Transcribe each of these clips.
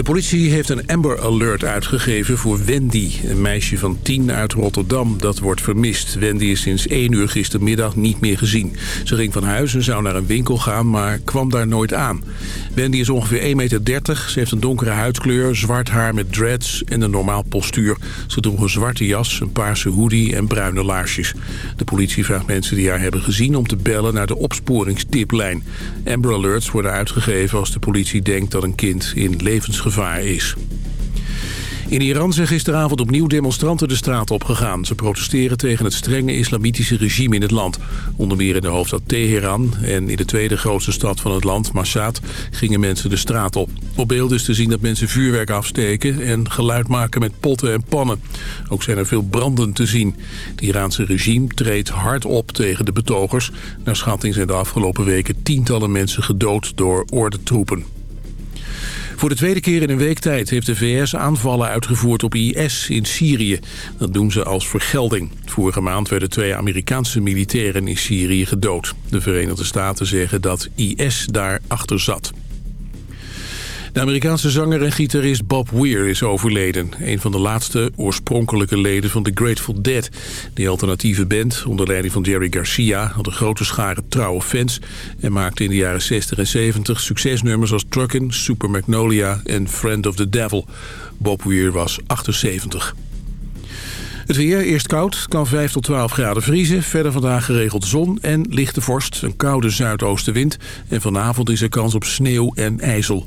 De politie heeft een Amber Alert uitgegeven voor Wendy, een meisje van 10 uit Rotterdam dat wordt vermist. Wendy is sinds 1 uur gistermiddag niet meer gezien. Ze ging van huis en zou naar een winkel gaan, maar kwam daar nooit aan. Wendy is ongeveer 1,30 meter. Ze heeft een donkere huidskleur, zwart haar met dreads en een normaal postuur. Ze droeg een zwarte jas, een paarse hoodie en bruine laarsjes. De politie vraagt mensen die haar hebben gezien om te bellen naar de opsporingstiplijn. Amber Alerts worden uitgegeven als de politie denkt dat een kind in levensgevaar is. In Iran zijn gisteravond opnieuw demonstranten de straat opgegaan. Ze protesteren tegen het strenge islamitische regime in het land. Onder meer in de hoofdstad Teheran en in de tweede grootste stad van het land, Mashhad, gingen mensen de straat op. Op beeld is te zien dat mensen vuurwerk afsteken en geluid maken met potten en pannen. Ook zijn er veel branden te zien. Het Iraanse regime treedt hard op tegen de betogers. Naar schatting zijn de afgelopen weken tientallen mensen gedood door ordentroepen. Voor de tweede keer in een week tijd heeft de VS aanvallen uitgevoerd op IS in Syrië. Dat doen ze als vergelding. Vorige maand werden twee Amerikaanse militairen in Syrië gedood. De Verenigde Staten zeggen dat IS daar achter zat. De Amerikaanse zanger en gitarist Bob Weir is overleden. Een van de laatste oorspronkelijke leden van The Grateful Dead. Die alternatieve band, onder leiding van Jerry Garcia... had een grote schare trouwe fans... en maakte in de jaren 60 en 70 succesnummers als Truckin', Super Magnolia en Friend of the Devil. Bob Weir was 78. Het weer, eerst koud, kan 5 tot 12 graden vriezen. Verder vandaag geregeld zon en lichte vorst, een koude zuidoostenwind. En vanavond is er kans op sneeuw en ijzel.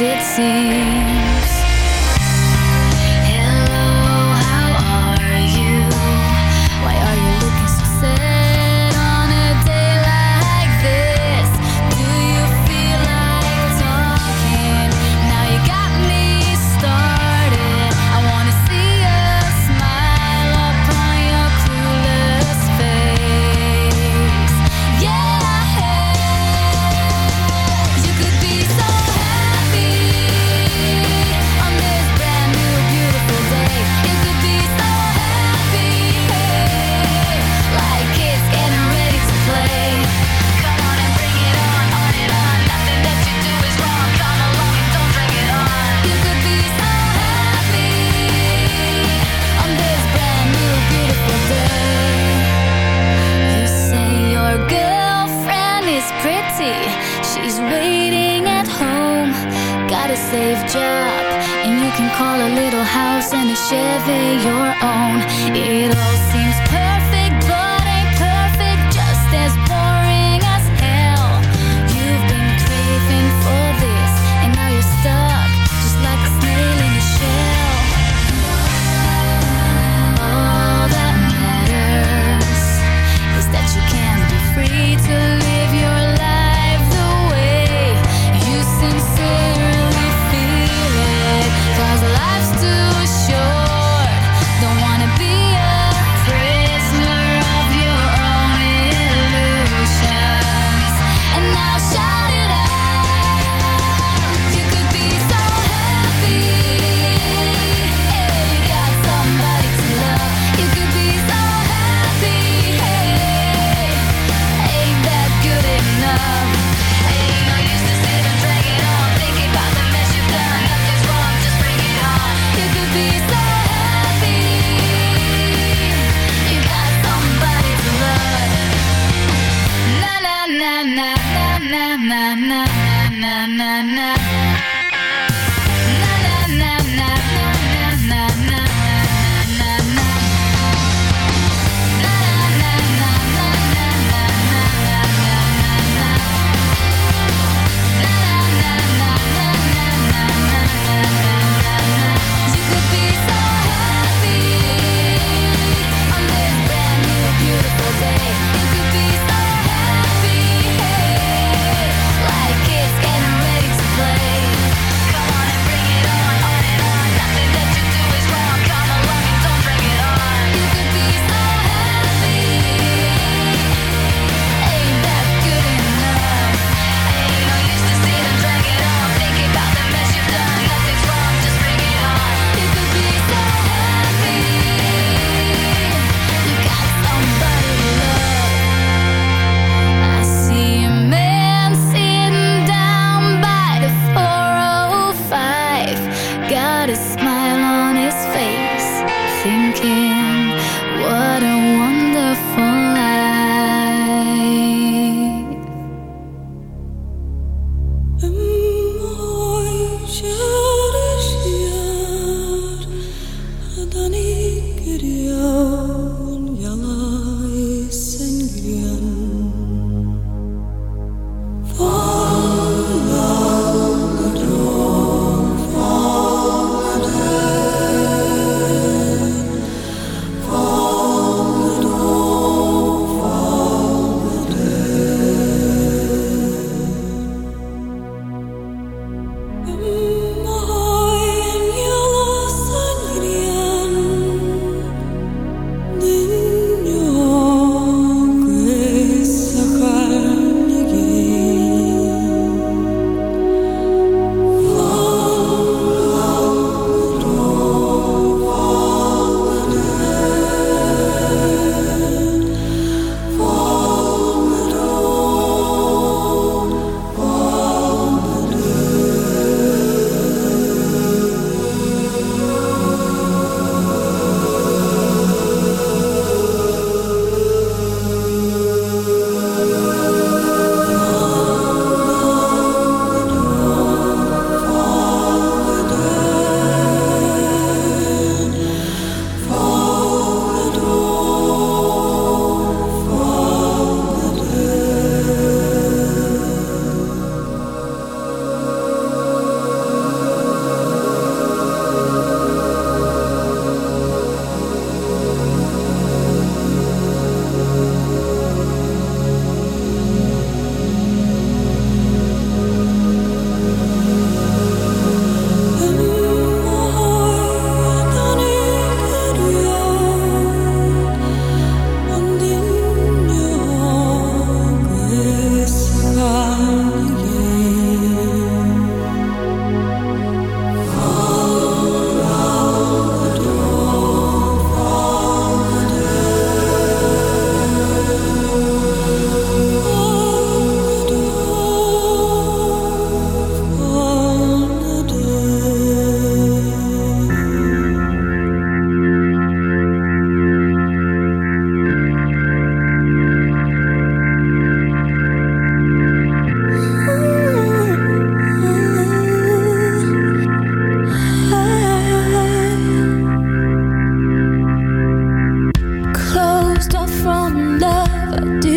It seems.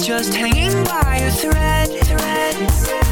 just hanging by a thread. thread.